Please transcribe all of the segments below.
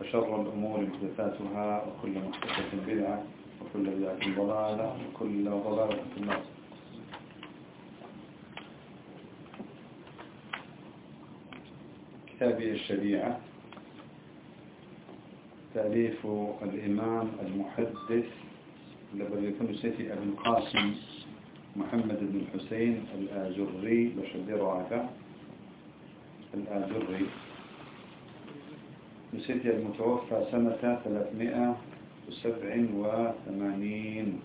وشر الأمور محدثاتها وكل محدثة بدعة وكل بدعة ضلالة وكل ضلالة في النار. كتابي الشريعة تأليف الإمام المحدث الذي يكون سيتي أبي القاسم محمد بن الحسين الآجري بشدير عاكا الآجري. نسيتي المتوفى سنة 387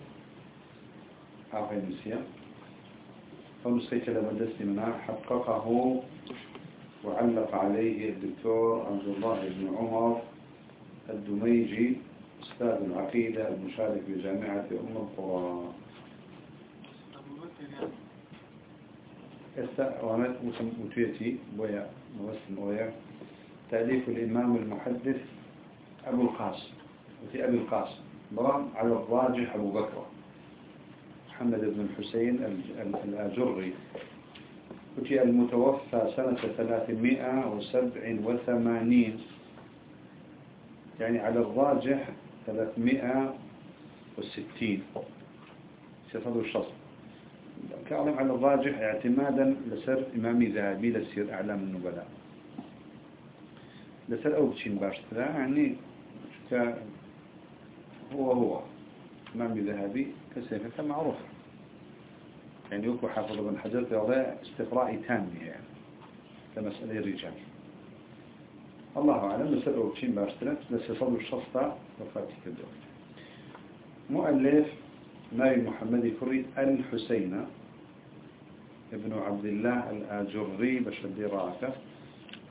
عافية نسيا فنسيت لمدسي منها حققه وعلق عليه الدكتور عبد الله بن عمر الدميجي أستاذ العقيدة المشارك بجامعة أم القرى. وعملت متويتي بويا موسم ويا تأليف الإمام المحدث أبو القاسم وفي أبي القاسم ضرب على الراجح أبو بكر محمد بن الحسين الآجري وفي المتوفى سنة 387 يعني على الراجح 360 سيصدر الشخص كأعلم على الراجح اعتمادا لسر إمامي ذهبي لسير أعلام النبلاء. لسر أو بشين باشترا يعني هو هو. إمامي ذهبي كسيفة معروف يعني يكو حافظ بن حجر في وضع استقراء تام يعني كمسألة الرجال الله أعلم لسر أو بشين باشترا لسر الشخص وفاتك الدول مؤلف نبي محمد كري الحسين ابن عبد الله الآجري بشدي راكة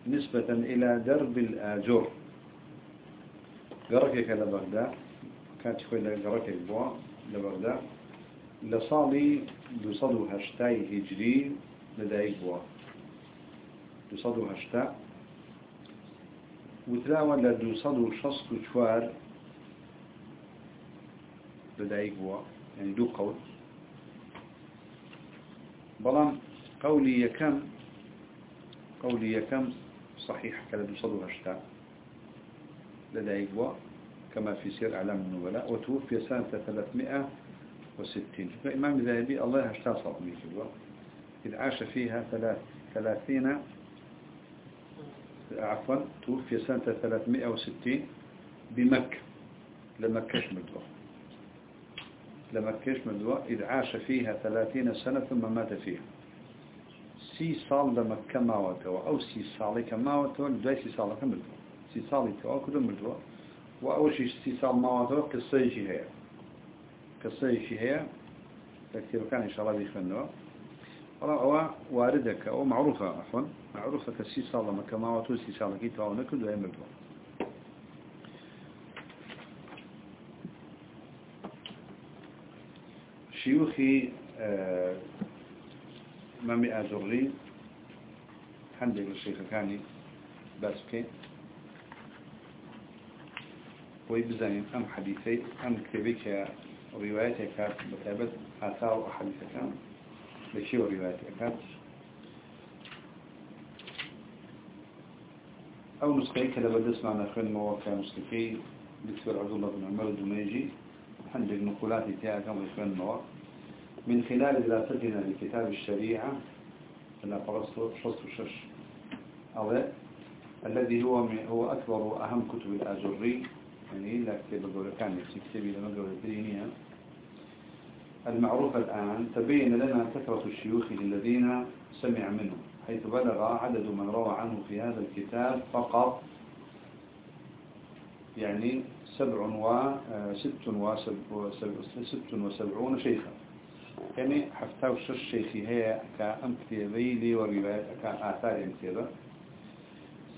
نسبة إلى درب الآجر. قركك لبغداد كانت تقول لك قركك بوا لبغداد لصالي دوصدو هشتاي هجري لدايك بوا. دوصدو هشتا وتلاوى لدوصدو شصف شوار لدايك بوا. يعني دو قول. بلان قولي يكم. قولي يكم. صحيح كلا بصدو هشتا لدى كما في سير أعلام النبلاء وتوفي سنة 360 فإمام ذهبي الله هشتا صلى الله إذ عاش فيها ثلاث ثلاثين عفوا توفي سنة 360 بمكة. لمكة مدوى؟ لمكة مدوى؟ إذ عاش فيها ثلاثين سنة ثم مات فيها. ماوتوا أو سي صالي كماوتوا دوي سي صال كمدوى سي صالي توا كده مدوى وأول شيء سي صال ماوتوا قصة شي هي. قصة شي هي. تكتير كان إن شاء الله بيخنوا والله هو واردك أو معروفة عفوا. معروفة كسي صال لمكة ماوتوا سي صال كي توا ونكدوا هي مدوى شيوخي مامي آجري حمد الشيخ كاني باسكي ويبزانين أم حديثي أم كتبك روايتك بتابت آثار أحاديثك بشي وروايتك. أو نسخيك لبدس معنا أخوين مواقع مسلكي دكتور عبد الله بن عمر الدميجي حمد النقولات تاعك وإخوان مواقع. من خلال دراستنا لكتاب الشريعة أنا فرصت شش. الذي هو هو أكبر وأهم كتب الآجري. يعني لا كتاب كان كتابي لما الدينية. المعروف الآن تبين لنا كثرة الشيوخ الذين سمع منهم حيث بلغ عدد من روى عنه في هذا الكتاب فقط يعني سبع وست وست وسبعون شيخا. يعني حفتاوش الشيخي هي كأم كتابيلي وروايات كآثار كتابة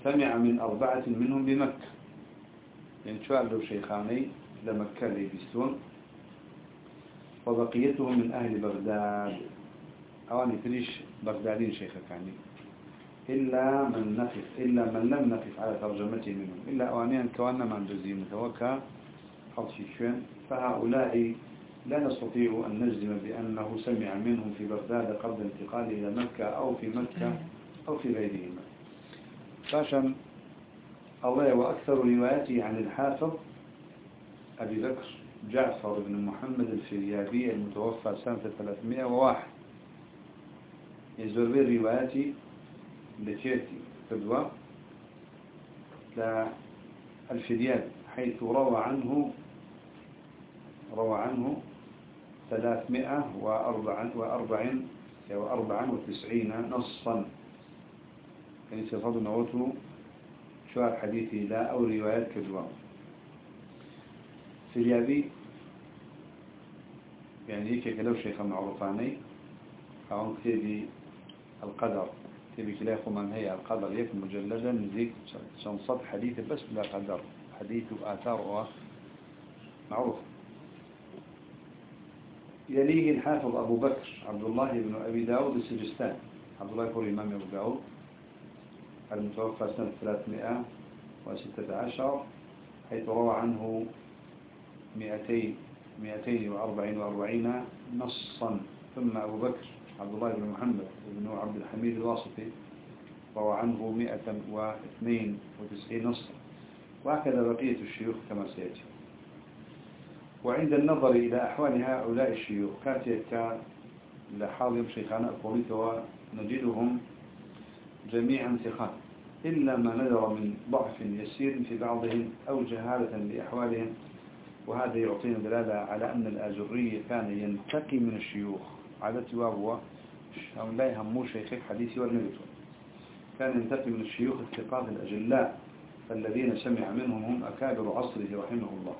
سمع من أربعة منهم بمكة. يعني شوال لو شيخاني؟ لمكة ليبستون وبقيتهم من أهل بغداد. أواني تريش بغدادين شيخة كاني إلا من نقف إلا من لم نقف على ترجمته منهم. إلا أوانيا كوانا من جزي متوكا. حظ شوين. فهؤلاء لا نستطيع أن نجزم بأنه سمع منهم في بغداد قبل انتقاله إلى مكة أو في مكة أو في غيرهما. فاشا الله وأكثر رواياته عن الحافظ أبي بكر جعفر بن محمد الفريابي المتوفى سنة 301 يزور به رواياتي لتيرتي فدوى الفريابي حيث روى عنه روى عنه ثلاثمائة وأربع وأربع وتسعين نصا يعني سيفض نوته شوار حديثي لا أو روايات في اليابي يعني هيك كلو شيخ معروفاني أو كتابي القدر. كتابي كلا من هي القدر يك مجلدا نزيك شنصد حديث بس بلا قدر. حديث وآثار معروف يليه الحافظ أبو بكر عبد الله بن أبي داود السجستان. عبد الله يقول إمام أبو داود المتوفى سنة 316 حيث روى عنه 200 244 نصا. ثم أبو بكر عبد الله بن محمد بن عبد الحميد الواسطي روى عنه 192 نصا. وهكذا بقية الشيوخ كما سيأتي. وعند النظر إلى أحوال هؤلاء الشيوخ كاتيكا لحاضر شيخان أقوليتها نجدهم جميعا ثقات إلا ما نذر من ضعف يسير في بعضهم أو جهالة بأحوالهم وهذا يعطينا دلالة على أن الآجري كان ينتقي من الشيوخ على توابه لا يهمو شيخ حديثي والنبي كان ينتقي من الشيوخ الثقات الأجلاء الذين سمع منهم هم أكابر عصره رحمه الله.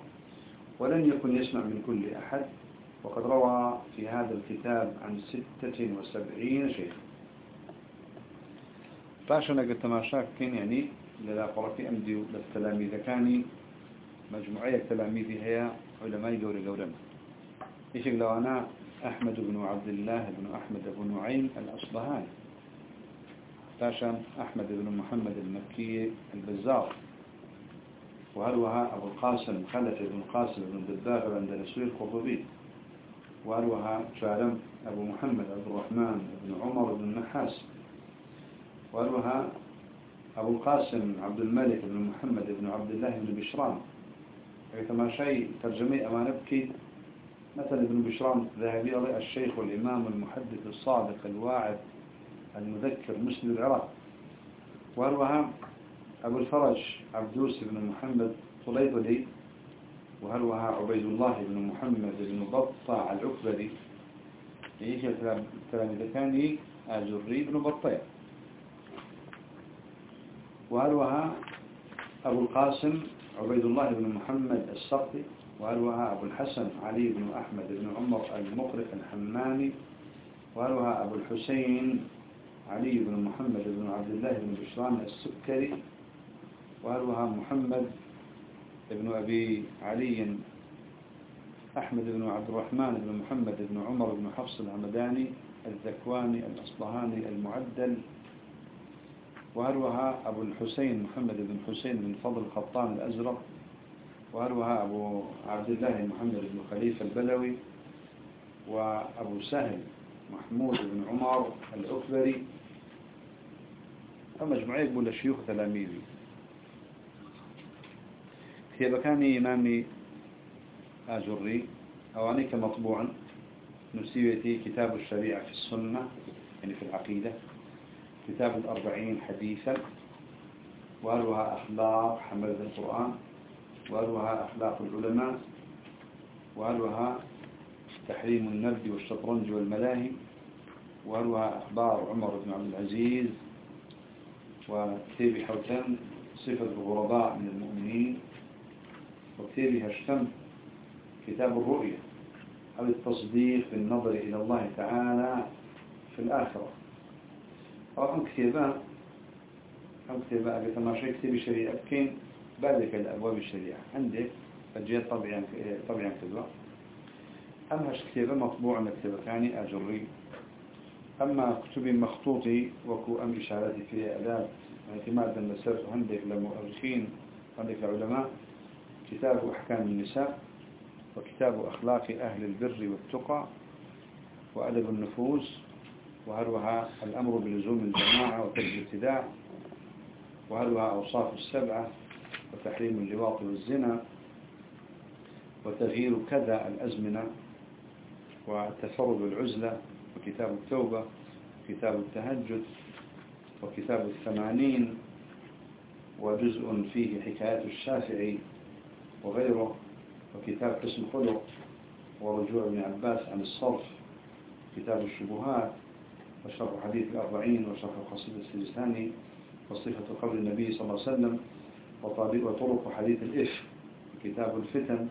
ولن يكن يسمع من كل أحد. وقد روى في هذا الكتاب عن ستة وسبعين شيخ. فاشنا قلت ما كين يعني للا قرفي أمدي للتلاميذ. كاني مجموعية تلاميذي هي علماء دور قولنا إيش لو أنا أحمد بن عبد الله بن أحمد بن نعيم الأصبهاني. فاشا أحمد بن محمد المكي البزار. وهروها أبو القاسم خلف بن قاسم بن دباغ الأندلسي القرطبي. وهروها شارم أبو محمد عبد الرحمن بن عمر بن النحاس. وهروها أبو القاسم عبد الملك بن محمد بن عبد الله بن بشران كما شيء ترجمي أما نبكي مثل ابن بشران ذهبي الشيخ والإمام المحدث الصادق الواعد المذكر مسلم العراق. وهروها أبو الفرج عبدوس بن محمد طليطلي وهلوها عبيد الله بن محمد بن بطة العكبري إيش كان أجري بن بطية وهلوها أبو القاسم عبيد الله بن محمد السقطي وهلوها أبو الحسن علي بن أحمد بن عمر المقرف الحمامي وهلوها أبو الحسين علي بن محمد بن عبد الله بن بشران السكري. وهروها محمد بن أبي علي أحمد بن عبد الرحمن بن محمد بن عمر بن حفص العمداني الذكواني الأصبهاني المعدل. وهروها أبو الحسين محمد بن حسين بن فضل الخطان الأزرق. وهروها أبو عبد الله محمد بن خليفة البلوي. وأبو سهل محمود بن عمر العكبري. فمجموعة يقول الشيوخ تلاميذي. كتابكاني إمامي آجري أواني كمطبوعا نسيبتي كتاب الشريعة في السنة يعني في العقيدة كتاب الأربعين حديثا وأروها أخلاق حملة القرآن وأروها أخلاق العلماء وأروها تحريم النبي والشطرنج والملاهي وأروها أخبار عمر بن عبد العزيز وكتاب حوتان صفة الغرباء من المؤمنين. وكتابها اشتم كتاب الرؤية أو التصديق بالنظر إلى الله تعالى في الآخرة. أو أم كتابا أم كتابا أبي تماشي كتاب شريعة كين بعدك الأبواب الشريعة. عندك فجيت طبعا طبعا كذا أما كتابة مطبوع مكتبة يعني أجري. أما كتب مخطوطي وكو أم إشاراتي في أداة اعتمادا لسرت عندك لمؤرخين عندك لعلماء كتاب أحكام النساء وكتاب أخلاق أهل البر والتقى وأدب النفوس وهلوها الأمر بلزوم الجماعة وترك الابتداع وهلوها أوصاف السبعة وتحريم اللواط والزنا وتغيير كذا الأزمنة والتفرد والعزلة وكتاب التوبة وكتاب التهجد وكتاب الثمانين وجزء فيه حكايات الشافعي وغيره وكتاب قسم خلق ورجوع ابن عباس عن الصرف كتاب الشبهات وشرح حديث الأربعين وشرح قصيدة السجستاني وصفة قبر النبي صلى الله عليه وسلم وطرق حديث الإف كتاب الفتن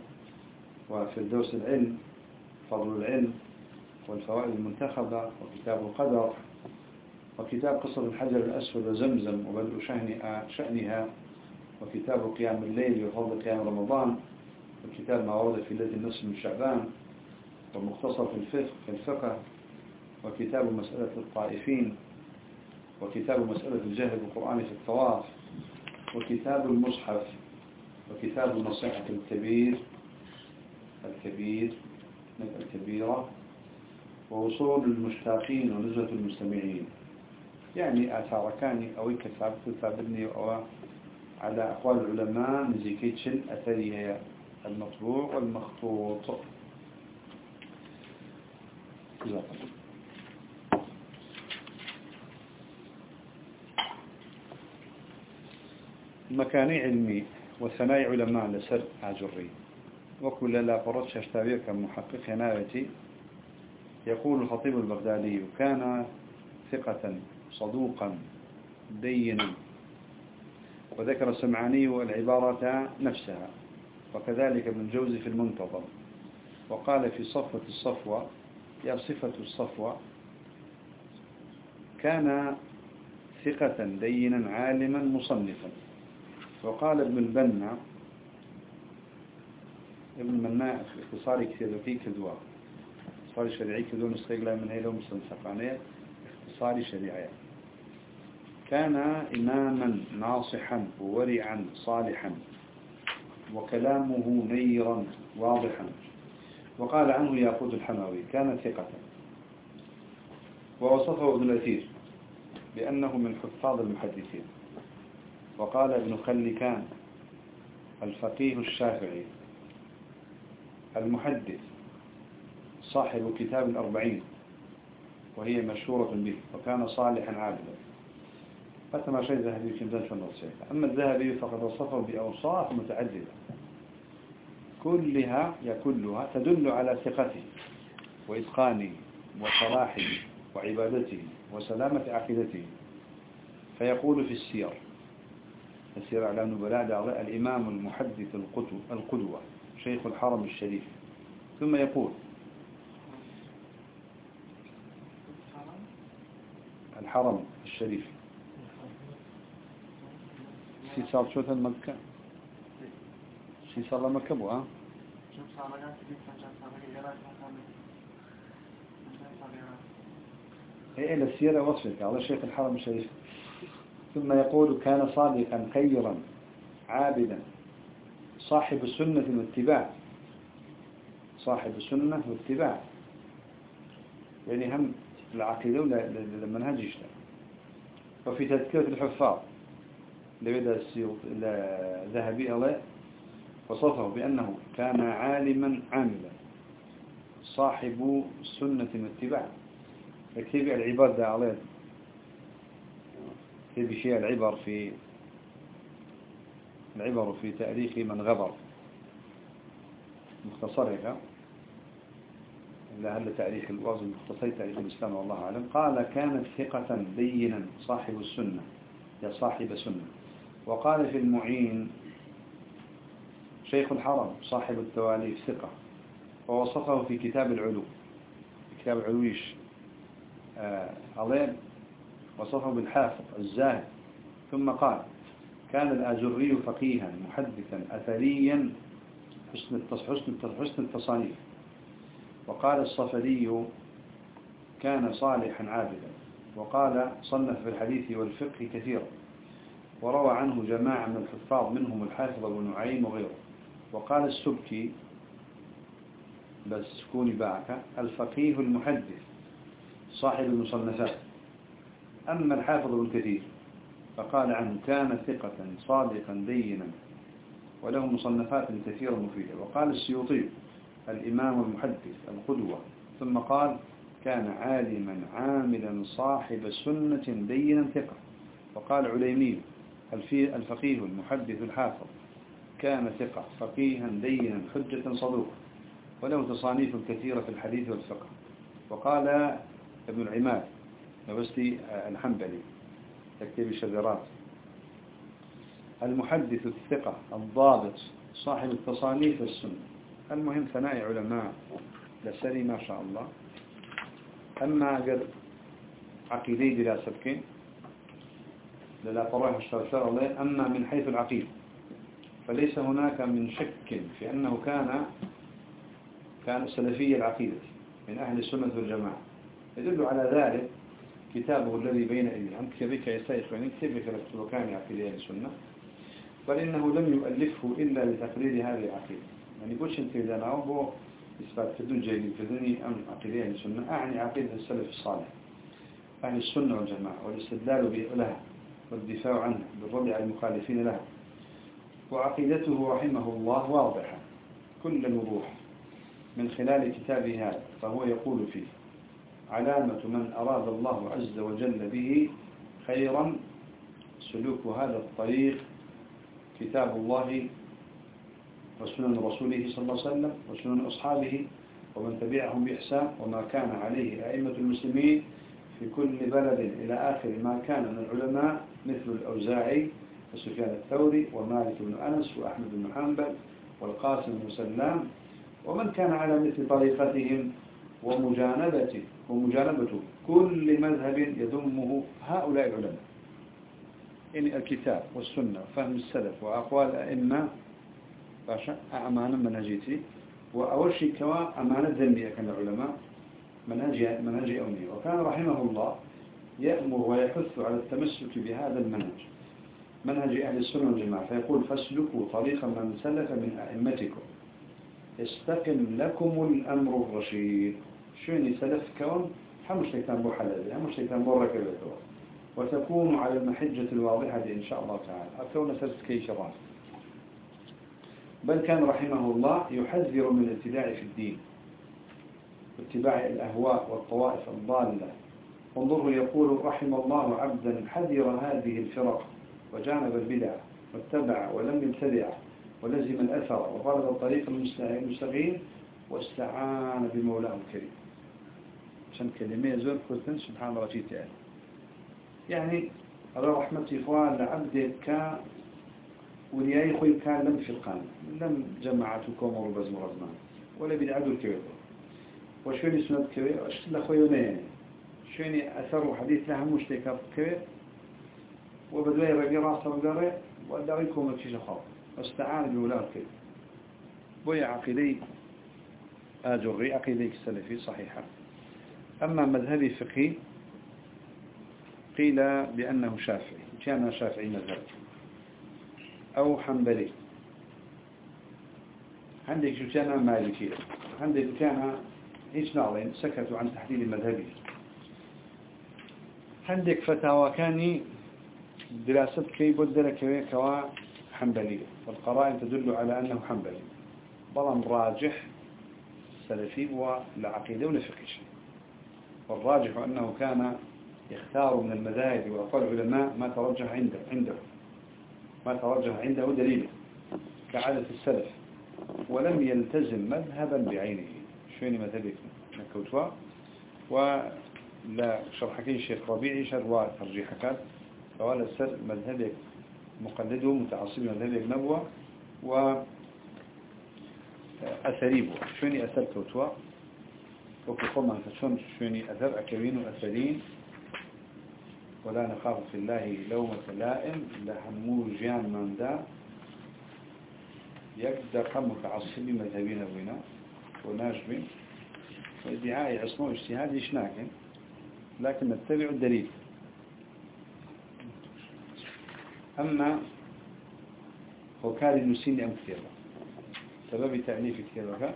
وفردوس العلم فضل العلم والفوائد المنتخبة وكتاب القدر وكتاب قصر الحجر الأسود وزمزم وبدء شأنها وكتاب قيام الليل وفضل قيام رمضان وكتاب ما ورد في ليلة النصف من شعبان ومختصر في الفقه في الفقه وكتاب مسألة الطائفين وكتاب مسألة الجهل بالقرآن في الطواف وكتاب المصحف وكتاب النصيحة الكبير الكبير الكبيرة ووصول المشتاقين ونزلة المستمعين. يعني آثار كاني أو كتاب تثابتني أو على أقوال العلماء نزيكيتشن أثريها المطبوع والمخطوط. مكاني علمي وثناء علماء لسر عجري وكل لا فرش اشتابيك كمحقق ناوتي يقول الخطيب البغدادي كان ثقة صدوقا دينا وذكر السمعاني العبارة نفسها وكذلك ابن الجوزي في المنتظم وقال في صفوة الصفوة يا صفة الصفوة كان ثقة دينا عالما مصنفا. وقال ابن البنا ابن المناء في اختصار كثير في كدوا اختصار شريعي كدوا نستيقلا من هيلو مستنسقانية اختصار شريعي كان إماما ناصحا وورعا صالحا وكلامه نيرا واضحا. وقال عنه ياقوت الحماوي كان ثقة. ووصفه ابن الأثير بأنه من حفاظ المحدثين. وقال ابن خلكان الفقيه الشافعي المحدث صاحب كتاب الأربعين وهي مشهورة به وكان صالحا عابدا. فتما شيء ذهبي في مدن النصيحة أما الذهبي فقد وصفه بأوصاف متعددة. كلها كلها تدل على ثقته وإتقانه وصلاحه وعبادته وسلامة عقيدته. فيقول في السير السير على نبلاء الإمام المحدث القدوة شيخ الحرم الشريف. ثم يقول الحرم الشريف. سی سال شوتن مكة سی سال مكة بو ها؟ إيه السيرة وصفك على شيخ الحرم الشريف ثم يقول كان صادقا خيرا عابدا صاحب السنة والاتباع. صاحب السنة والاتباع. يعني هم العقيدة لمنهج يشتغل وفي تذكرة الحفاظ. لبدا السيوط ذهبي الله؟ وصفه بأنه كان عالما عاملا صاحب سنة واتباع. يكتب العباد ده عليه يكتب شيء العبر في العبر في تاريخ من غبر؟ مختصرها لعل تاريخ الوازن مختصر تاريخ الإسلام والله أعلم. قال كانت ثقة دينا صاحب السنة يا صاحب سنة. وقال في المعين شيخ الحرم صاحب التواليف ثقة ووصفه في كتاب العلو كتاب العلويش. آه وصفه بالحافظ الزاهد. ثم قال كان الآجري فقيها محدثا أثريا حسن حسن التصانيف. وقال الصفدي كان صالحا عابدا وقال صنف في الحديث والفقه كثيرا وروى عنه جماعة من الحفاظ منهم الحافظ أبو نعيم وغيره. وقال السبكي بس كوني باعك الفقيه المحدث صاحب المصنفات. أما الحافظ ابن كثير فقال عنه كان ثقة صادقا دينا وله مصنفات كثيرة مفيدة وقال السيوطي الإمام المحدث القدوة. ثم قال كان عالما عاملا صاحب سنة دينا ثقة. وقال عليمي الفقيه المحدث الحافظ كان ثقة فقيها دينا حجة صدوق وله تصانيف كثيرة في الحديث والفقه. وقال ابن العماد نبستي الحنبلي تكتب الشذرات المحدث الثقة الضابط صاحب التصانيف السنة. المهم ثناء علماء لسري ما شاء الله. أما قد عقيدي دراسة كين طرح الشرشار أما من حيث العقيد فليس هناك من شك في أنه كان كان سلفي العقيدة من أهل السنة والجماعة. يدل على ذلك كتابه الذي بين أنت كبك يا سيخ يعني كتبك لكتب كان عقيدة السنة؟ بل إنه لم يؤلفه إلا لتقرير هذه العقيدة. يعني قلش أنت إذا نعوه إثبات فدون جيد فدوني أم عقيدة السنة. أعني عقيدة السلف الصالح أهل السنة والجماعة والاستدلال لها. والدفاع عنها بالرد على المخالفين لها وعقيدته رحمه الله واضحة. كل الوضوح من خلال كتابه هذا فهو يقول فيه علامة من أراد الله عز وجل به خيرا سلوك هذا الطريق كتاب الله وسنن رسوله صلى الله عليه وسلم وسنن أصحابه ومن تبعهم بإحسان وما كان عليه أئمة المسلمين في كل بلد إلى آخر ما كان من العلماء مثل الأوزاعي وسفيان الثوري ومالك بن أنس وأحمد بن حنبل والقاسم بن سلام. ومن كان على مثل طريقتهم ومجانبته ومجانبة كل مذهب يذمه هؤلاء العلماء. إن الكتاب والسنة فهم السلف وأقوال الأئمة باشا أمانة منهجيتي وأول شيء كوا أمانة ذنبية كان العلماء. منهج منهج أمني. وكان رحمه الله يأمر ويحث على التمسك بهذا المنهج. منهج أهل السنة والجماعة. فيقول فاسلكوا طريقا من سلف من أئمتكم. استقم لكم الأمر الرشيد. شوني سلف كون هم شيطان بو حلال هم شيطان بو ركبته وتكون على المحجة الواضحة إن شاء الله تعالى. أكون سلس كي شران بل كان رحمه الله يحذر من الابتداع في الدين. واتباع الأهواء والطوائف الضالة. انظره يقول رحم الله عبدا حذر هذه الفرق وجانب البدع واتبع ولم يبتدع ولزم الأثر وطلب الطريق المستقيم واستعان بمولاه الكريم. عشان كلمة زور كنتن سبحان الله تعالى يعني. على رحمة إخوان لعبدك ولياي خوي كان لم في القان لم جماعتكم وربز مرزمان. ولا بدعدوا الكبير وشوني سنة كبير أشتل خوي ونين شوني أثر وحديث لها مشتكى كبير وبدوي رقي راسه وقري ودعيكم الشيش خاف واستعان بولاة الكبير بوي عقيدي آجري عقيدي السلفي صحيحة أما مذهبي فقهي قيل بأنه شافعي كان شافعي مذهب أو حنبلي عندك كان مالكي عندك كان إيش نعلم سكتوا عن تحديد المذهبي عندك فتاوى كاني دراسة كي بدل كوا حنبلي والقرائن تدل على أنه حنبلي. بلان راجح سلفي ولعقيدة ولا فقه والراجح أنه كان يختار من المذاهب وأقوال العلماء ما ترجح عنده عنده. ما ترجح عنده دليل كعادة السلف. ولم يلتزم مذهبا بعينه. شويني مذهبك نكوتوا ولا شرحكي شيخ ربيعي شروا ترجيحك فوالا السر مذهبك مقلده متعصب مذهبك نبوة و أثريبه. شويني أثر كوتوا. وكفر ما تشون شويني أثر أكوين وأثرين. ولا نخاف في الله لومة لائم لهمو جيان من دا. يبدأ قمك عصبي مذهبين بنا وناشبين وادعاء عصمه اجتهاد يشناكن لكن نتبع الدليل. أما وكالي نسين أم كثيرا سبب تأليف كثيرا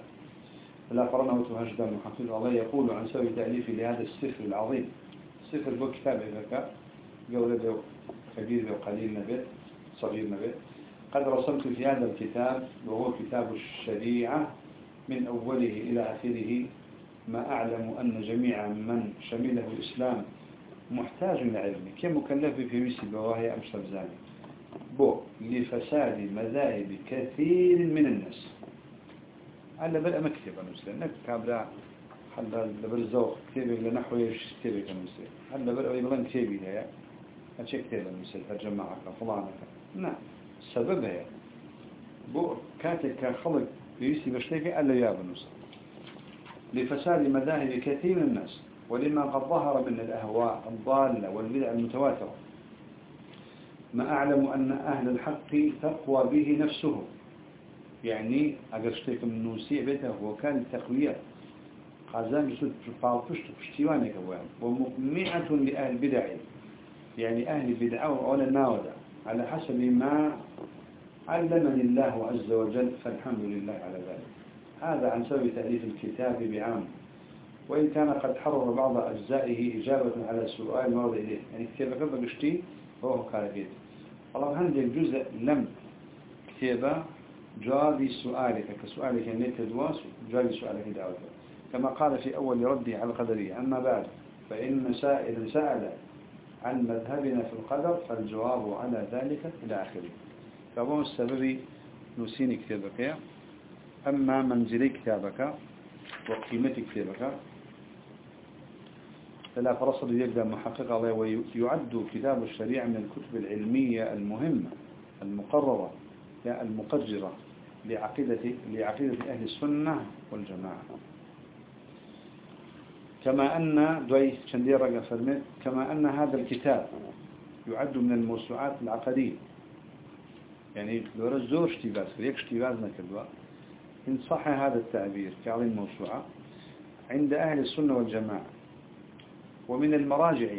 فلا قرنه تهجد المحفظ الله يقول عن سبب تأليف لهذا السفر العظيم. سفر بو كتاب إذا قول به كبير به قليل نبت صغير نبت قد رسمت في هذا الكتاب وهو كتاب الشريعة. من أوله إلى آخره ما أعلم أن جميع من شمله الإسلام محتاج لعلمه في مثل وهي أمشر زاني بو لفساد مذاهب كثير من الناس. على بل مكتب المسلم نك كابرا حلا لبرزوق كتابك لنحو يش كتابك المسلم حلا بل أي بلان كتابي هي أشي كتاب المسلم تجمعك فلانك. نعم السبب هي. بو كاتك خلق يسي بشتيك ألا يا بنوسا لفساد مذاهب كثير من الناس ولما قد ظهر من الأهواء الضالة والبدع المتواترة. ما أعلم أن أهل الحق تقوى به نفسه. يعني أقرشتك من نوسيع بيته وكان التقوية قازان جسد فالفشت فشتيوانك ومقمعة لأهل البدع يعني أهل البدع وأولا ناودة على حسب ما علمني الله عز وجل فالحمد لله على ذلك. هذا عن سبب تأليف الكتاب بعام. وإن كان قد حرر بعض أجزائه إجابة على سؤال مورد إليه. يعني كتابة كبه قشتي هو كارجيت الله عندك جزء لم كتابة جواب سؤالك. كسؤالك نيت دواس جواب سؤالك دعوته كما قال في أول ردي على القدرية. أما بعد فإن سائل سأل عن مذهبنا في القدر فالجواب على ذلك إلى آخره. فهو السبب نسين كتابك. أما منزلي كتابك وقيمة كتابك فلا فرصد يقدر محقق الله ويعد كتاب الشريعة من الكتب العلمية المهمة المقررة المقررة لعقيدة, لعقيدة أهل السنة والجماعة. كما أن دوي شندير رقا فرمت كما أن هذا الكتاب يعد من الموسوعات العقدية. يعني لورا زور اشتباز فريق اشتباز نكدوا إن صح هذا التعبير كعظيم موسوعة. عند أهل السنة والجماعة. ومن المراجع.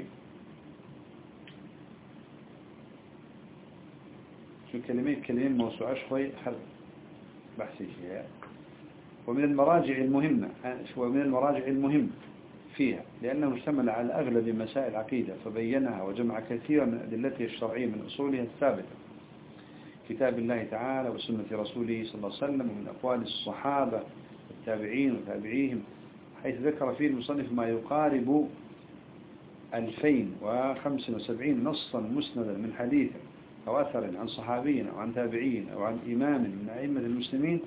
شو كلمة؟ كلمة موسوعة شوي حرب بحثي فيها. ومن المراجع المهمة. ومن المراجع المهم فيها. لأنه اشتمل على أغلب مسائل العقيدة فبينها وجمع كثيرا من أدلته الشرعية من أصولها الثابتة. كتاب الله تعالى وسنة رسوله صلى الله عليه وسلم ومن أقوال الصحابة والتابعين وتابعيهم حيث ذكر فيه المصنف ما يقارب 2075 نصا مسندا من حديث أو أثر عن صحابي أو عن تابعين أو عن إمام من أئمة المسلمين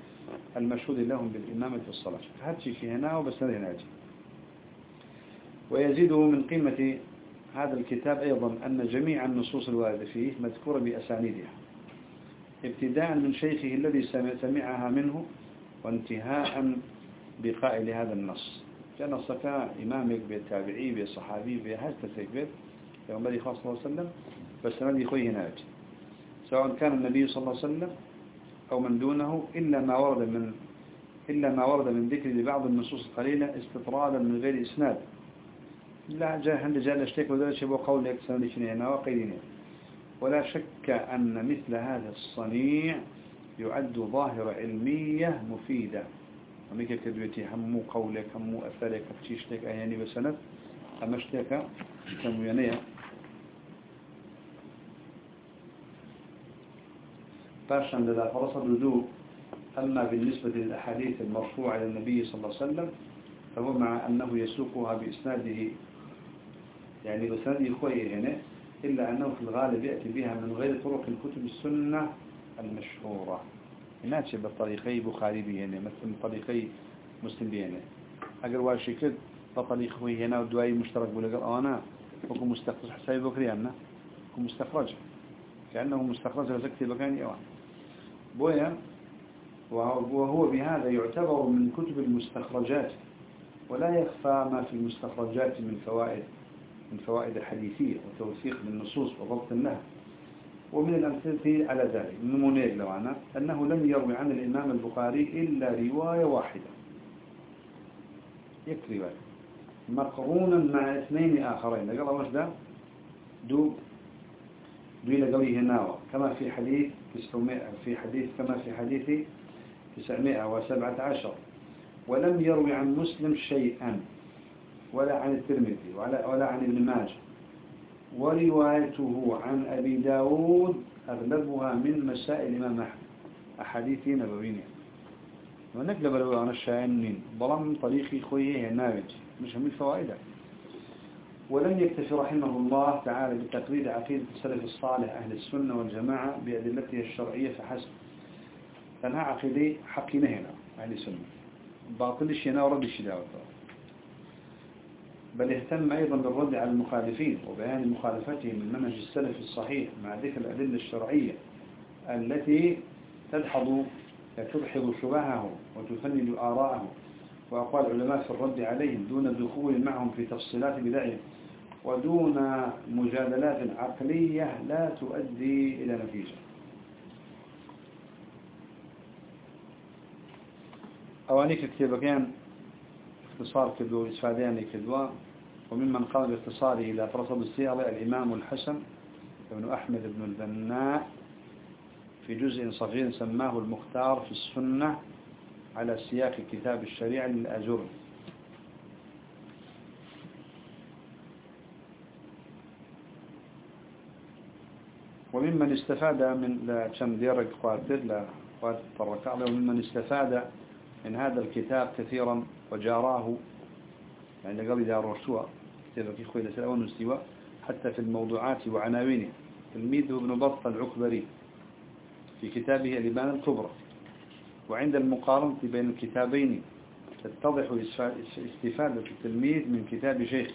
المشهود لهم بالإمامة والصلاة هاتشي في هنا وبس هنا. أجي ويزيده من قيمة هذا الكتاب أيضا أن جميع النصوص الواردة فيه مذكورة بأسانيدها. ابتداء من شيخه الذي سمعها منه وانتهاء بقائل هذا النص. كان صكا إمامك بالتابعي بالصحابي بهذا بيت يوم خاص صلى الله عليه وسلم بس نبي خوي هناك سواء كان النبي صلى الله عليه وسلم أو من دونه إلا ما ورد من إلا ما ورد من ذكر لبعض النصوص القليلة استطرادا من غير إسناد. لا جاء عند جاء الاشتك وذلك شبه قول يكسر هنا وقيلين ولا شك أن مثل هذا الصنيع يعد ظاهرة علمية مفيدة. وميك كدويتي همو قولك همو أثرك فتيشتك أياني بسند أمشتك تموينية باشا لذا فرص الردود أما بالنسبة للأحاديث المرفوعة للنبي صلى الله عليه وسلم فهو مع أنه يسوقها بإسناده. يعني بسنده خويه هنا. إلا أنه في الغالب يأتي بها من غير طرق الكتب السنة المشهورة. هناك بالطريقي بخاري بيهنة مثل طريقي مسلم بيهنة أقر واشي كد بطريق خويه هنا ودواي مشترك بلقر أنا وكم مستخرج حسابي بكري أنا وكم مستخرج. كأنه مستخرج لزكتي بكاني أوان. بويا وهو بهذا يعتبر من كتب المستخرجات ولا يخفى ما في المستخرجات من فوائد. من فوائد الحديثية وتوثيق للنصوص وضبط لها ومن الأمثلة على ذلك نمونير لو أنا أنه لم يروي عن الإمام البخاري إلا رواية واحدة. يكفي رواية مقرونا مع اثنين آخرين. قال وش ده دو. دوين قوي هنا كما في حديث في حديث كما في حديث 917 ولم يروي عن مسلم شيئا. ولا عن الترمذي ولا, ولا عن ابن ماجه. وروايته عن أبي داود أغلبها من مسائل الإمام أحمد. أحاديث نبويين ونقلب لو أنا الشاعنين ظلم طريقي خويه ناوج مش هم الفوائد ولم يكتفي رحمه الله تعالى بتقليد عقيدة السلف الصالح أهل السنة والجماعة بأدلتها الشرعية فحسب. فانها عقيدة حقنا هنا أهل السنة. باطل الشيء ورد الشيء بل اهتم أيضا بالرد على المخالفين وبيان مخالفتهم من منهج السلف الصحيح مع ذكر الأدلة الشرعية التي تدحض تدحض شبههم وتفند آراءهم وأقوال العلماء في الرد عليهم دون الدخول معهم في تفصيلات بدعهم ودون مجادلات عقلية لا تؤدي إلى نتيجة. أوانيك كتابة كان اختصار كدو إسفاداني كدوا وممن قام باختصاره إلى فرصد السيارة الإمام الحسن بن أحمد بن البناء في جزء صغير سماه المختار في السنة على سياق كتاب الشريعة للأجر وممن استفاد من لا كم ديرك قاتل لا قاتل وممن استفاد من هذا الكتاب كثيرا وجاراه يعني قبل دار رسوة كتابك إخوة لسلام ونستوى حتى في الموضوعات وعناوينه تلميذه ابن بطة العكبري في كتابه الإبان الكبرى. وعند المقارنة بين الكتابين تتضح استفادة التلميذ من كتاب شيخ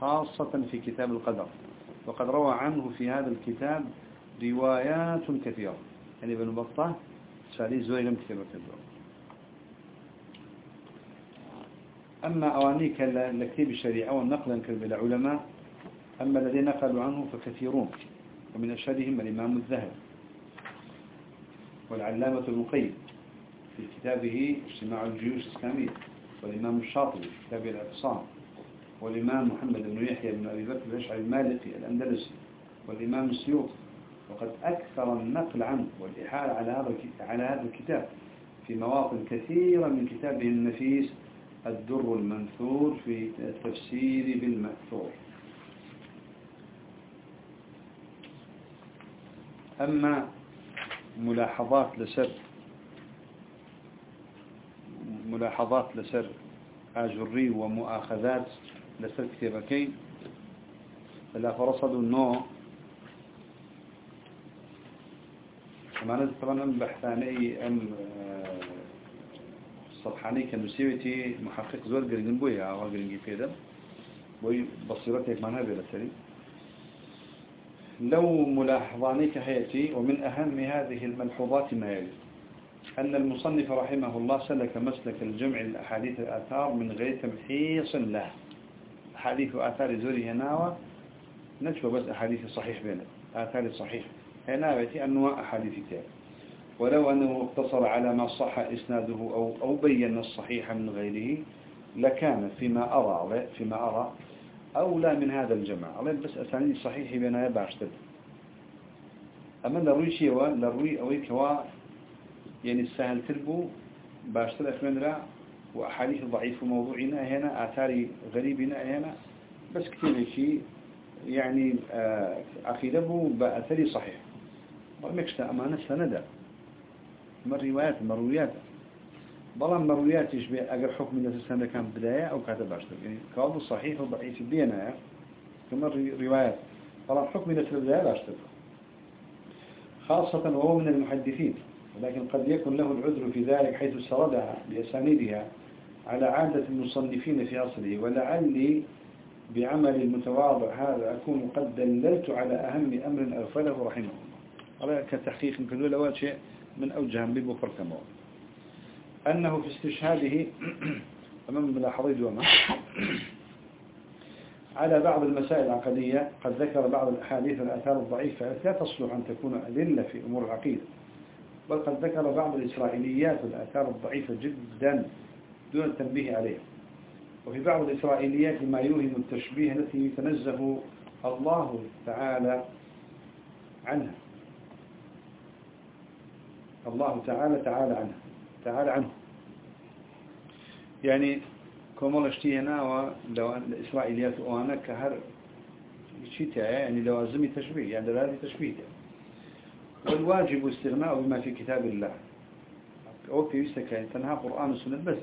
خاصة في كتاب القدر. وقد روى عنه في هذا الكتاب روايات كثيرة. يعني ابن بطة سالي زوي لم كتابة أما أوانيك لكتيب الشريعة والنقل انكر بالعلماء أما الذين نقلوا عنه فكثيرون ومن أشهدهم الإمام الذهب والعلامة المقيم في كتابه اجتماع الجيوش الإسلامية والإمام الشاطبي في كتابه الاعتصام والإمام محمد بن يحيى بن أبي بكر الأشعري المالكي الأندلسي والإمام السيوطي. وقد أكثر النقل عنه والإحالة على هذا على هذا الكتاب في مواطن كثيرة من كتابه النفيس الدر المنثور في التفسير بالمأثور. أما ملاحظات لسر ملاحظات لسر آجري ومؤاخذات لسر كتابكين فلا فرصدوا النوع معنى طبعا بحثاني أم صفحاني كنسيوتي محقق زور قرنجن بويا أو قرنجي فيدا بوي بصيرتك معناها بلا سري لو ملاحظاني كهيتي ومن أهم هذه الملحوظات ما يلي أن المصنف رحمه الله سلك مسلك الجمع الأحاديث الآثار من غير تمحيص له. أحاديث وآثار زوري هناوة نشوف بس أحاديث صحيح بينه. آثار صحيح. هنا بيتي أنواع أحاديث كتاب ولو أنه اقتصر على ما صح إسناده أو, أو بين الصحيح من غيره لكان فيما أرى فيما أرى أولى من هذا الجمع بس أسانيد صحيح بنا باشتد. أما لروي شيء لروي أو كوا يعني السهل تلبو باشتد أفمن را وأحاديث ضعيف موضوعنا هنا آثار غريبنا هنا بس كتير شيء يعني آه، أخيره بأثري صحيح. مكشتا أمانة سندة من روايات مرويات بلان مرويات يشبه أجر حكم السنة كان بداية أو كاتب باشتر يعني كاظم صحيح وضعيف بينا كما روايات. بلان حكم من البداية باشتر خاصة وهو من المحدثين ولكن قد يكون له العذر في ذلك حيث سردها بأسانيدها على عادة المصنفين في أصله. ولعلي بعمل المتواضع هذا أكون قد دللت على أهم أمر أغفله رحمه الله. كتحقيق كل أول شيء من أوجه ببكر كما أنه في استشهاده أمام ملاحظة دوما على بعض المسائل العقدية قد ذكر بعض الأحاديث والآثار الضعيفة لا تصلح أن تكون أدلة في أمور العقيدة بل قد ذكر بعض الإسرائيليات والآثار الضعيفة جدا دون التنبيه عليها. وفي بعض الإسرائيليات ما يوهم التشبيه التي يتنزه الله تعالى عنها. الله تعالى تعالى عنها تعالى عنه. يعني كمال اشتينا ولو الإسرائيليات وأنا كهر شيء يعني لوازم تشبيه يعني دلالة تشبيه والواجب استغناء بما في كتاب الله. أو في يستكى تنهى قرآن السنة بس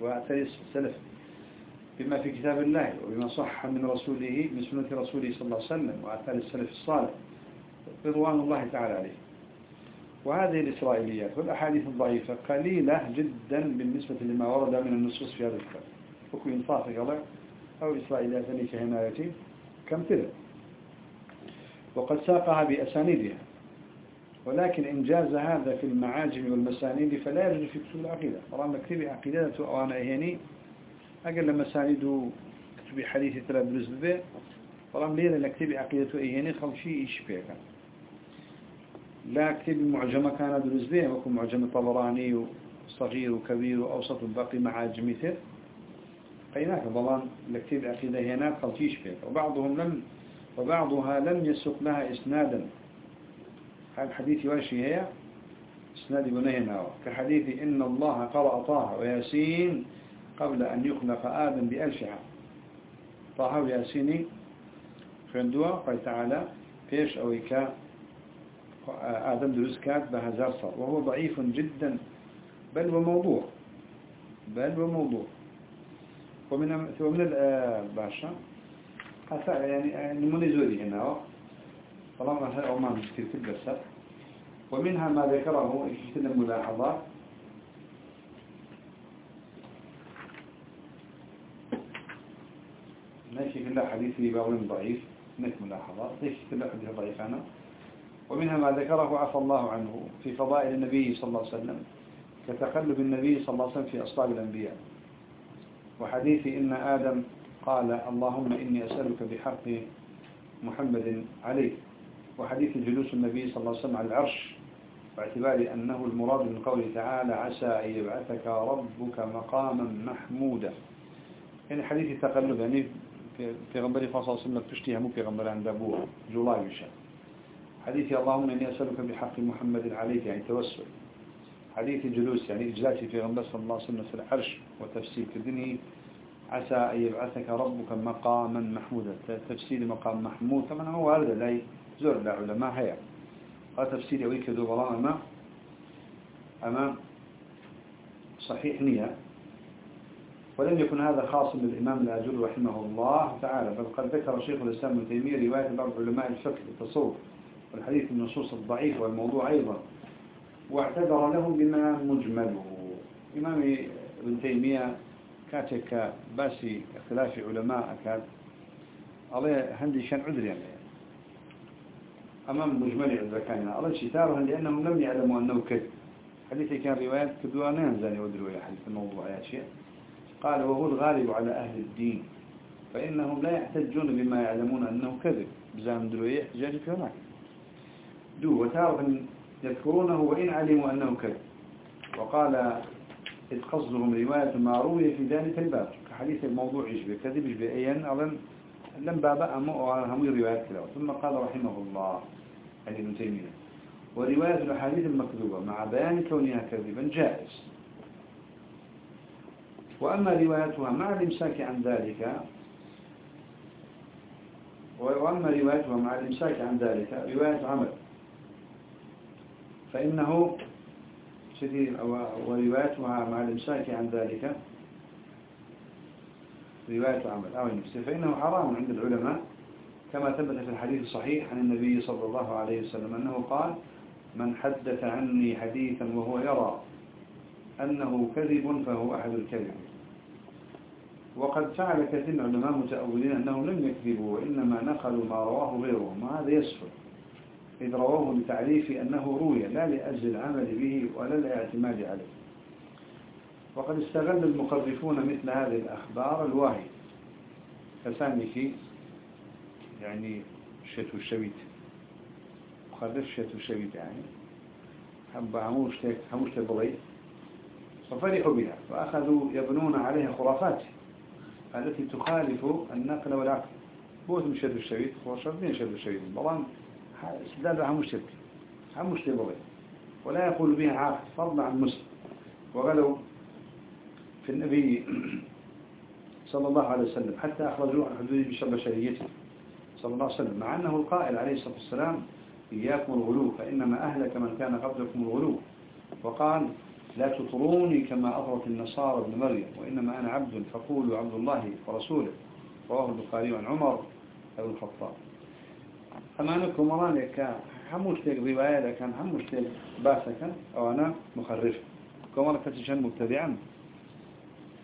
وأعتري السلف بما في كتاب الله وبما صح من رسوله من سنة رسوله صلى الله عليه وسلم وأعتري السلف الصالح. رضوان الله تعالى عليه. وهذه الإسرائيليات والأحاديث الضعيفة قليلة جدا بالنسبة لما ورد من النصوص في هذا الكتاب. وكو إنصافك الله أو إسرائيليات كهنايتي كم تلك. وقد ساقها بأسانيدها. ولكن إن جاز هذا في المعاجم والمسانيد فلا يجوز في كتب العقيدة. طبعا مكتب عقيدة وأنا إهني أقل مسانيد كتب حديث ترى دروس به طبعا ليه نكتب عقيدة إهني خلشي إيش فيها كتب معجمة كان دروس به وكم معجم طبراني صغير وكبير وأوسط باقي معاجم مثل قيناك طبعا لكتب عقيدة هنا خلشيش فيها وبعضهم لم وبعضها لم يسق لها إسنادا. الحديث واشي هي إسناد بنينا كحديث إن الله قرأ طه وياسين قبل أن يخلق آدم بألف عام طه وياسيني خندوا قال تعالى فيش أو إكا آدم دروس كات بهزار صار. وهو ضعيف جدا. بل وموضوع بل وموضوع ومن ومن الباشا يعني نموني زوري هنا طالما هذا أو ما مشكلة الدرس ومنها ما ذكره في الملاحظات ماشي في الله حديث باول ضعيف. نك ملاحظات ليش في الله حديث ضعيف أنا؟ ومنها ما ذكره عفى الله عنه في فضائل النبي صلى الله عليه وسلم كتقلب النبي صلى الله عليه وسلم في أصلاب الأنبياء. وحديث إن آدم قال اللهم إني أسألك بحق محمد عليه وحديث جلوس النبي صلى الله عليه وسلم على العرش باعتبار أنه المراد من قوله تعالى عسى أن يبعثك ربك مقاما محمودا. يعني حديث التقلب يعني في غنبري عليه وسلم تشتيها مو في غنبري عند أبوه جولاي يشاء حديث اللهم إني أسألك بحق محمد عليك يعني توسل. حديث جلوس يعني إجلاسي في غنبري صلى الله عليه وسلم في العرش وتفسير كدني عسى أن يبعثك ربك مقاما محمودا. تفسير مقام محمود. طبعا هو هذا لا زور العلماء هيا. هذا تفسير يويك دوبران أما أما صحيح نية. ولم يكن هذا خاصا بالإمام الأجر رحمه الله تعالى بل قد ذكر شيخ الإسلام ابن تيمية رواية بعض علماء الفقه التصوف والحديث النصوص الضعيف والموضوع أيضا. واعتذر له بما مجمله. إمام ابن تيمية كاتك باسي اختلاف علماء كات الله هندي شان عذر يعني. أمام مجمل الزكاة الله شتارها لأنهم لم يعلموا أنه كذب. حديث كان روايات كدوانان زاني ودروا إلى حديث الموضوع يا شيء قال وهو الغالب على أهل الدين. فإنهم لا يحتجون بما يعلمون أنه كذب. بزام دروية احتجاج في هناك دو وتارة يذكرونه وإن علموا أنه كذب. وقال إذ قصدهم رواية ما روي في ذلك الباب. كحديث الموضوع يشبه كذب يشبه أيان أظن لم بابا أمو هم روايات كلا ثم قال رحمه الله يعني ابن تيمية ورواية الأحاديث المكذوبة مع بيان كونها كذبا جائز. وأما روايتها مع الإمساك عن ذلك وأما روايتها مع الإمساك عن ذلك رواية عمل فإنه وروايتها مع الإمساك عن ذلك. رواية عمل أو نفسه فإنه حرام عند العلماء كما ثبت في الحديث الصحيح عن النبي صلى الله عليه وسلم أنه قال من حدث عني حديثا وهو يرى أنه كذب فهو أحد الكذب. وقد فعل كثير من العلماء متأولين أنهم لم يكذبوا وإنما نقلوا ما رواه غيرهم وهذا يسفر إذ رواه لتعريف أنه روي لا لأجل العمل به ولا الاعتماد عليه. وقد استغل المقرفون مثل هذه الأخبار الواهية في يعني شت وشويت مخرف شت وشويت يعني. هم هموش هموش تبغي ففرحوا بها وأخذوا يبنون عليها خرافات التي تخالف النقل والعقل. من شد الشويت خرافات شد الشويت بلان استدلال هموش تبغي هموش تبغي ولا يقول بها عاقل فضلا عن مسلم. وغلوا في النبي صلى الله عليه وسلم حتى أخرجوه عن حدود بشريته صلى الله عليه وسلم مع أنه القائل عليه الصلاة والسلام إياكم الغلو فإنما أهلك من كان قبلكم الغلو. وقال لا تطروني كما أطرت النصارى ابن مريم وإنما أنا عبد فقولوا عبد الله ورسوله. رواه البخاري عن عمر بن الخطاب. أمانكم مرانك حموشتك رواية كان حموشتك باسكا أو أنا مخرف كما كتشان مبتدعا؟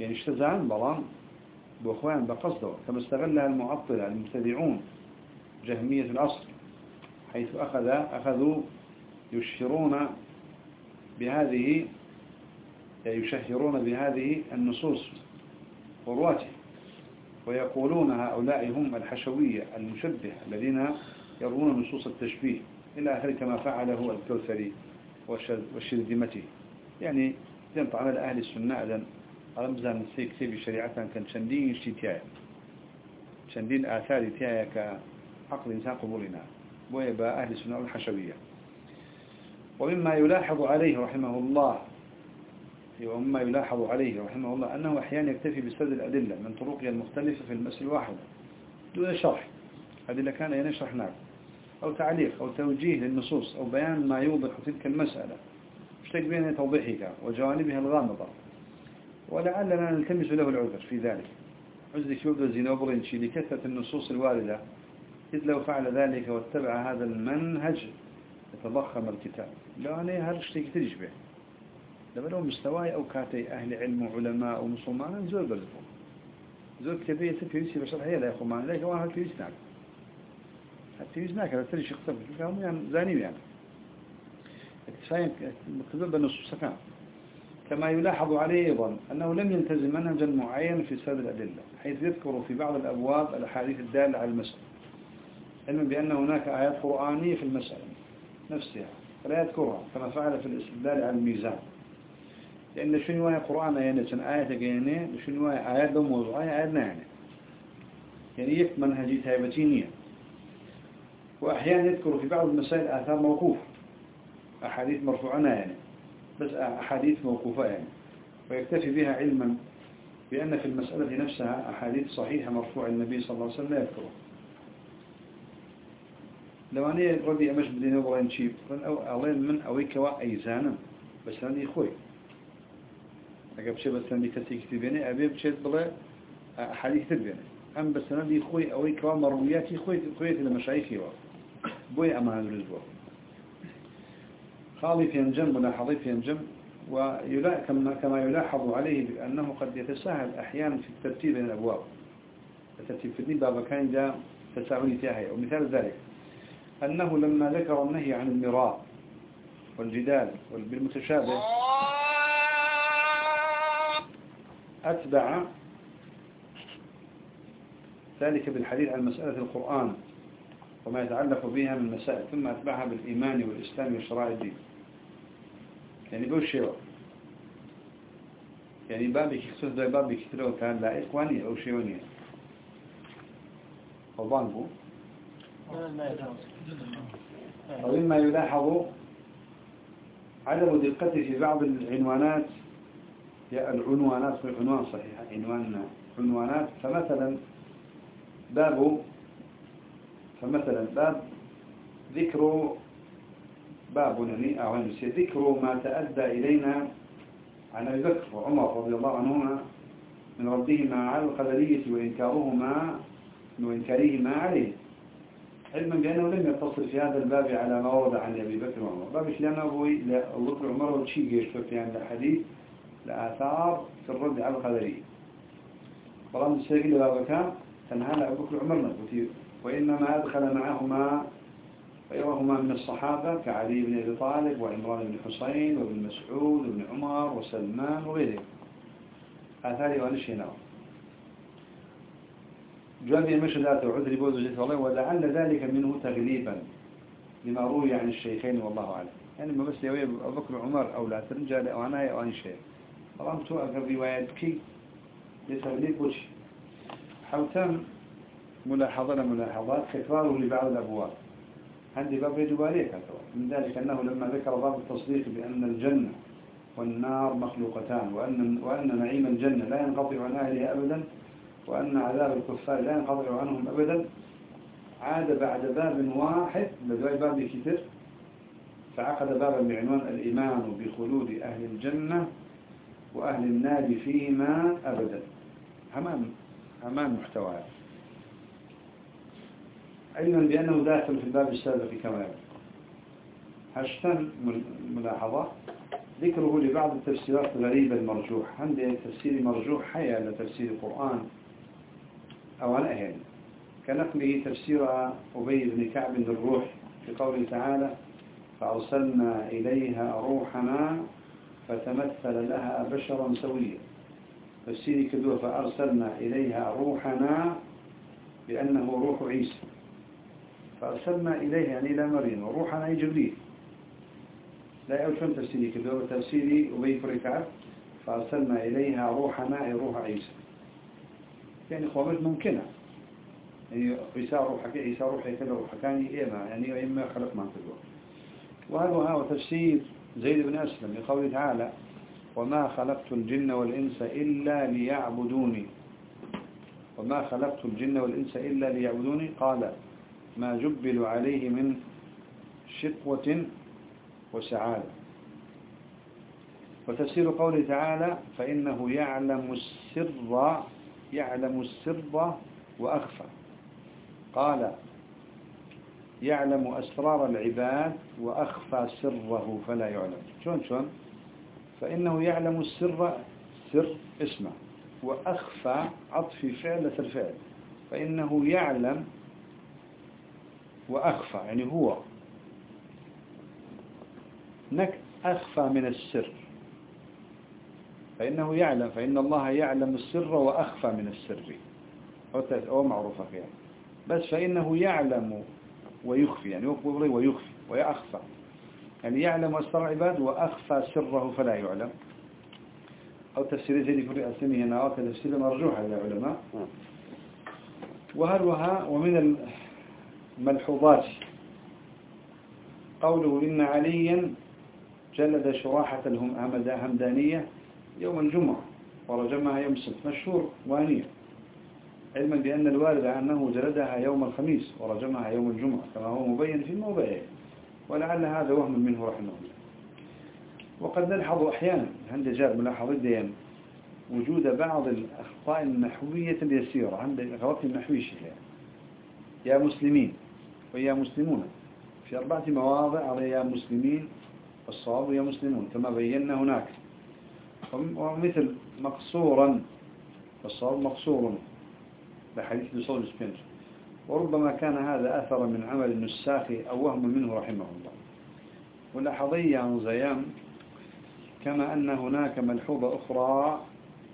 يعني اشتزعان بلان؟ بأخوان بقصده. كما استغلها المعطلة المبتدعون جهمية الأصل حيث أخذ أخذوا يشهرون بهذه يشهرون بهذه النصوص ورواته ويقولون هؤلاء هم الحشوية المشبه الذين يرون نصوص التشبيه إلى آخر كما فعله الكوثري والشرذمته يعني ينطع على أهل السنة أذن رمزان نسي كتب شريعة كان شندين شتيايا شندين آثار تيايا كعقل إنسان قبولنا. ويبقى أهل السنة الحشوية. ومما يلاحظ عليه رحمه الله ومما يلاحظ عليه رحمه الله أنه أحيانا يكتفي بسرد الأدلة من طرقها المختلفة في المسألة الواحدة. دون شرح. أدلة كان ينشرح نعم. أو تعليق أو توجيه للنصوص أو بيان ما يوضح تلك المسألة. اشتك بين توضيحها وجوانبها الغامضة. ولعلنا نلتمس له العذر في ذلك. عزك يبدو زينوبرينشي لكثرة النصوص الواردة إذ لو فعل ذلك واتبع هذا المنهج يتضخم الكتاب. لو أنا هرشتك تجبه لما لو مستواي أو كاتي أهل علم وعلماء ومسلمان زور بلدهم زور كتابية تفيسي بشر هي لا يخو معنا ليك واحد تفيسناك تفيسناك لا تريش اختبر هم يعني زانيو يعني. اكتفاين مكتوب بالنصوص كان كما يلاحظ عليه أيضا أنه لم يلتزم منهجا معين في سرد الأدلة حيث يذكر في بعض الأبواب الأحاديث الدالة على المسألة. علما بأن هناك آيات قرآنية في المسألة نفسها فلا يذكرها كما فعل في الاستدلال على الميزان. لأن شنو هي قرآن؟ يعني كان آية جينة شنو هي آيات دم موضوع آيات يعني يعني يك منهجي تايبتينية وأحيانا يذكر في بعض المسائل آثار موقوف أحاديث مرفوعة يعني بس أحاديث موقوفة يعني. ويكتفي بها علما بأن في المسألة نفسها أحاديث صحيحة مرفوع النبي صلى الله عليه وسلم لا يذكرها. لو أنا ربي أمش بدين أبغى نشيب أو الله من أويك وأيزانا بس أنا إخوي أجاب شيء بس أنا كتير كتبيني أبي بشيء بلا حديث تبيني أم بس أنا دي إخوي أويك ومروياتي إخوي إخوي لمشايخي بوي أمان الأسبوع خالي في ينجم ملاحظي في ينجم ويلا كما كما يلاحظ عليه بأنه قد يتساهل أحيانا في الترتيب بين الأبواب. الترتيب في الدين بابا كان جاء تساهل تاهي ومثال ذلك أنه لما ذكر النهي عن المراء والجدال بالمتشابه أتبع ذلك بالحديث عن مسألة القرآن. وما يتعلق بها من مسائل ثم أتبعها بالإيمان والإسلام وشرائع الدين. يعني بو شيء. يعني بابي كيكسوس ده بابي كتلو كان لا إخواني أو شيوني. أو بانبو ومما يلاحظ عدم دقته في بعض العنوانات. العنوانات في عنوان صحيح عنوان عنوانات. فمثلا باب فمثلا باب ذكر باب يعني ذكر ما تأدى إلينا عن أبي بكر وعمر رضي الله عنهما من ردهما على القدرية وإنكارهما وإنكارهما عليه. علما بأنه لم يتصل في هذا الباب على ما ورد عن أبي بكر وعمر. باب إسلام أبوي لأبو بكر وعمر وشيء يشتر في عند الحديث لآثار في الرد على القدرية. الشيخ اللي بابك تنهى أبو بكر وعمر وإنما أدخل معهما غيرهما من الصحابة كعلي بن أبي طالب وعمران بن حسين وابن مسعود وابن عمر وسلمان وغيرهم. آثار وانشهنا جواب يمشي ذاته وعذري بوز وجهة الله ولعل ذلك منه تغليبا لما روي عن الشيخين والله أعلم. يعني ما بس يوي أبو بكر وعمر أو لا ترجع أو أنا أو أي شيء طبعا تو أقرب روايتك لتغليب وش. حوتم ملاحظة ملاحظات تكراره لبعض الأبواب. عندي باب يدواريك من ذلك أنه لما ذكر باب التصديق بأن الجنة والنار مخلوقتان وأن, وأن نعيم الجنة لا ينقطع عن أهلها أبدا وأن عذاب الكفار لا ينقطع عنهم أبدا عاد بعد باب واحد باب كتير. فعقد بابا بعنوان الإيمان بخلود أهل الجنة وأهل النار فيما أبدا. أمام محتوى علما بأنه داخل في الباب السابق كما يقول هشتن ملاحظة. ذكره لبعض التفسيرات الغريبة المرجوح عندي تفسير مرجوح حيا لتفسير القرآن أو على أهل. كنقله تفسير أبي بن كعب الروح في قوله تعالى فأرسلنا إليها روحنا فتمثل لها بشرا سويا. تفسير كذوه فأرسلنا إليها روحنا بأنه روح عيسى. فأرسلنا إليها يعني إلى مريم. وروحنا أي جبريل. لا يعرفون تفسيري كذوه تفسيري أبي كعب فأرسلنا إليها روحنا أي روح عيسى. يعني خوامات ممكنة. يعني عيسى روحك عيسى روحي كذا روحك يعني إيما يعني إما خلق ما تقول وهذا هو تفسير زيد بن أسلم. لقوله تعالى وما خلقت الجن والإنس إلا ليعبدوني. وما خلقت الجن والإنس إلا ليعبدوني؟ قال ما جبل عليه من شقوة وسعادة. وتفسير قوله تعالى فإنه يعلم السر يعلم السر وأخفى. قال يعلم أسرار العباد وأخفى سره فلا يعلم. شون شون فإنه يعلم السر سر اسمه. وأخفى عطف فعل الفعل. فإنه يعلم وأخفى يعني هو. نك أخفى من السر. فإنه يعلم فإن الله يعلم السر وأخفى من السر. أو معروفة فيها. بس فإنه يعلم ويخفي يعني يقول ويخفي ويأخفى. يعني يعلم أسرار العباد وأخفى سره فلا يعلم. أو تفسير زي في أسمه هنا أو تفسير مرجوح للعلماء. وهروها ومن الملحوظات قوله إن عليا جلد شراحة الهمدانية يوم الجمعة ورجمها يوم السبت مشهور وانية علما بأن الوارد أنه جلدها يوم الخميس ورجمها يوم الجمعة كما هو مبين في الموضعين ولعل هذا وهم منه رحمه الله. وقد نلحظ أحيانا عند جاب ديان وجود بعض الأخطاء النحوية اليسيرة عند الأخطاء النحوية يا مسلمين ويا مسلمون. في أربعة مواضع على يا مسلمين الصواب يا مسلمون كما بينا هناك. ومثل مقصورا الصواب مقصور بحديث بصول سبنج وربما كان هذا أثر من عمل النساخ أو وهم منه رحمه الله. عن زيام كما أن هناك ملحوظة أخرى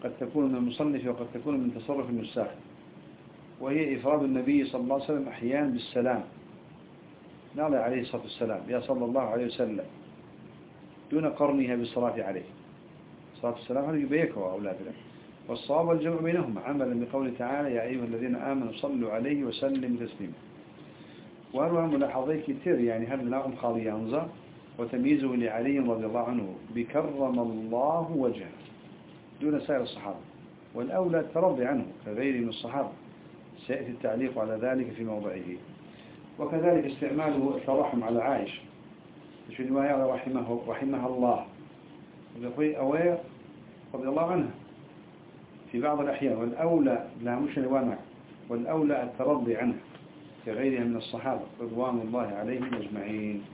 قد تكون من المصنف وقد تكون من تصرف النساخ. وهي إفراد النبي صلى الله عليه وسلم أحيانا بالسلام. نعلى عليه الصلاة والسلام. يا صلى الله عليه وسلم. دون قرنها بالصلاة عليه. صلاة والسلام هذا يبيكوا أولاد له والصواب والجمع بينهما. عملا بقول تعالى يا أيها الذين آمنوا صلوا عليه وسلموا تسليما. وهذا ملاحظي كثير يعني هذا ناقم خالي ينظر وتمييزه لعلي رضي الله عنه بكرم الله وجهه. دون سائر الصحابة. والأولى الترضي عنه كغيره من الصحابة. سيأتي التعليق على ذلك في موضعه. وكذلك استعماله الترحم على عائشة. في رواية رحمه رحمها الله. يقول أوير رضي الله عنها في بعض الأحيان والأولى لا مش نوانع والأولى الترضي عنه. كغيرها من الصحابة رضوان الله عليهم أجمعين.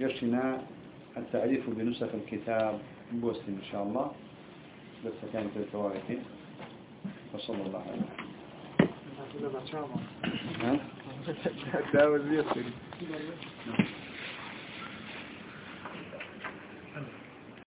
يرشنا التعريف بنسخ الكتاب. بوست إن شاء الله. بس كانت الفوائد. وصلى الله عليه وسلم. ها؟